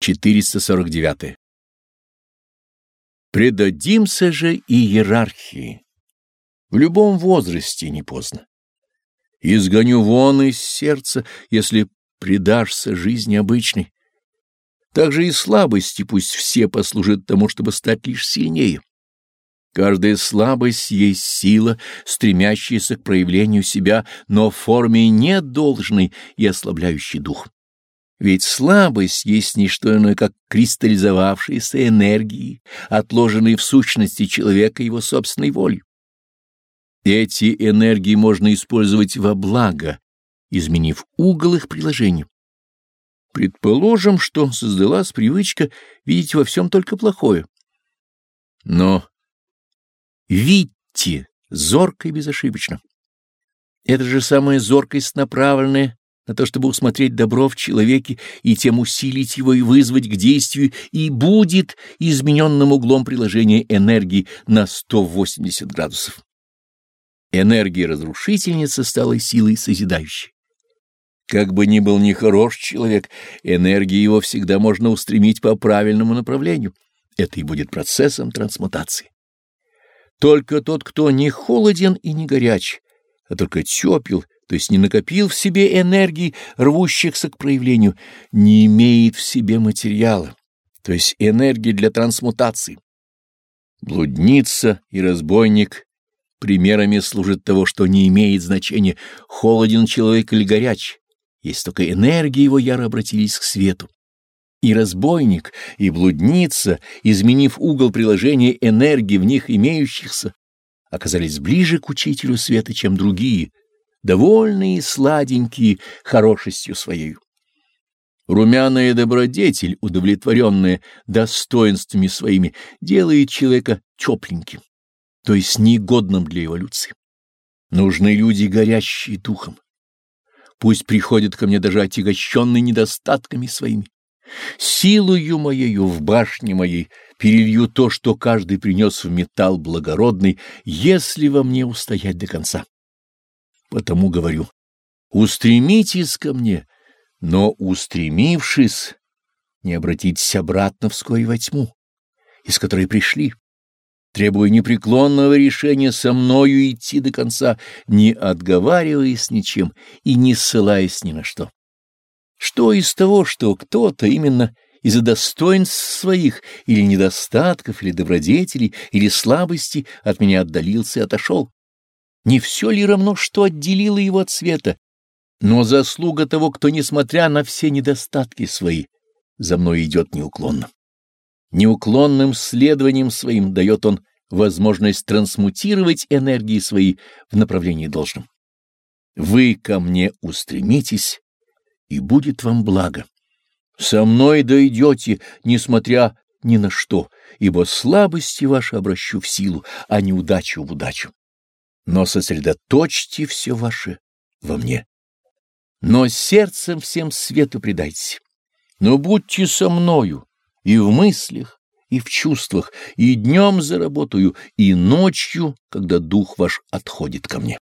449. Предадимся же иерархии. В любом возрасте не поздно. Изгоню вон из сердца, если предашься жизни обычной. Также и слабости пусть все послужат тому, чтобы стать лишь сильнее. Каждая слабость есть сила, стремящаяся к проявлению себя, но в форме недолжной и ослабляющей дух. Ведь слабость есть не что иное, как кристаллизовавшиеся энергии, отложенные в сущности человека его собственной волей. Эти энергии можно использовать во благо, изменив угол их приложения. Предположим, что создалась привычка видеть во всем только плохое. Но видьте зорко и безошибочно. Это же самая зоркость, направленная на то, чтобы усмотреть добро в человеке и тем усилить его и вызвать к действию, и будет измененным углом приложения энергии на 180 градусов. Энергия разрушительницы стала силой созидающей. Как бы ни был нехорош человек, энергию его всегда можно устремить по правильному направлению. Это и будет процессом трансмутации. Только тот, кто не холоден и не горяч, а только тепел то есть не накопил в себе энергии, рвущихся к проявлению, не имеет в себе материала, то есть энергии для трансмутации. Блудница и разбойник примерами служат того, что не имеет значения, холоден человек или горяч, есть только энергии его яро обратились к свету. И разбойник, и блудница, изменив угол приложения энергии в них имеющихся, оказались ближе к учителю света, чем другие, довольные и сладенькие хорошестью своей. Румяная добродетель, удовлетворенная достоинствами своими, делает человека тепленьким, то есть негодным для эволюции. Нужны люди, горящие духом. Пусть приходят ко мне даже отягощенные недостатками своими. Силою моею в башне моей перелью то, что каждый принес в металл благородный, если во мне устоять до конца. Потому говорю, устремитесь ко мне, но, устремившись, не обратитесь обратно вскоре во тьму, из которой пришли, требуя непреклонного решения со мною идти до конца, не отговариваясь ничем и не ссылаясь ни на что. Что из того, что кто-то именно из-за достоинств своих или недостатков, или добродетелей, или слабости от меня отдалился и отошел? Не все ли равно, что отделило его от света? Но заслуга того, кто, несмотря на все недостатки свои, за мной идет неуклонно. Неуклонным следованием своим дает он возможность трансмутировать энергии свои в направлении должном. Вы ко мне устремитесь, и будет вам благо. Со мной дойдете, несмотря ни на что, ибо слабости ваши обращу в силу, а неудачу в удачу но сосредоточьте все ваше во мне. Но сердцем всем свету предайтесь. Но будьте со мною и в мыслях, и в чувствах, и днем заработаю, и ночью, когда дух ваш отходит ко мне.